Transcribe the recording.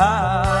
high.